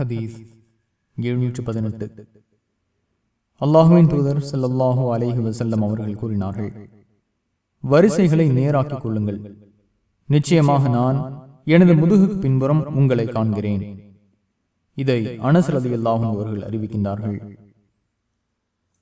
ஹதீஸ் எழுநூற்று பதினெட்டு அல்லாஹுவின் தூதர் ஸல்லல்லாஹு அலேஹி வசல்லம் அவர்கள் கூறினார்கள் வரிசைகளை நேராக்கிக் கொள்ளுங்கள். நிச்சயமாக நான் எனது முதுகுக்கு பின்புறம் உங்களை காண்கிறேன். இதை அனசரதி அல்லாஹும் அவர்கள் அறிவிக்கின்றார்கள்.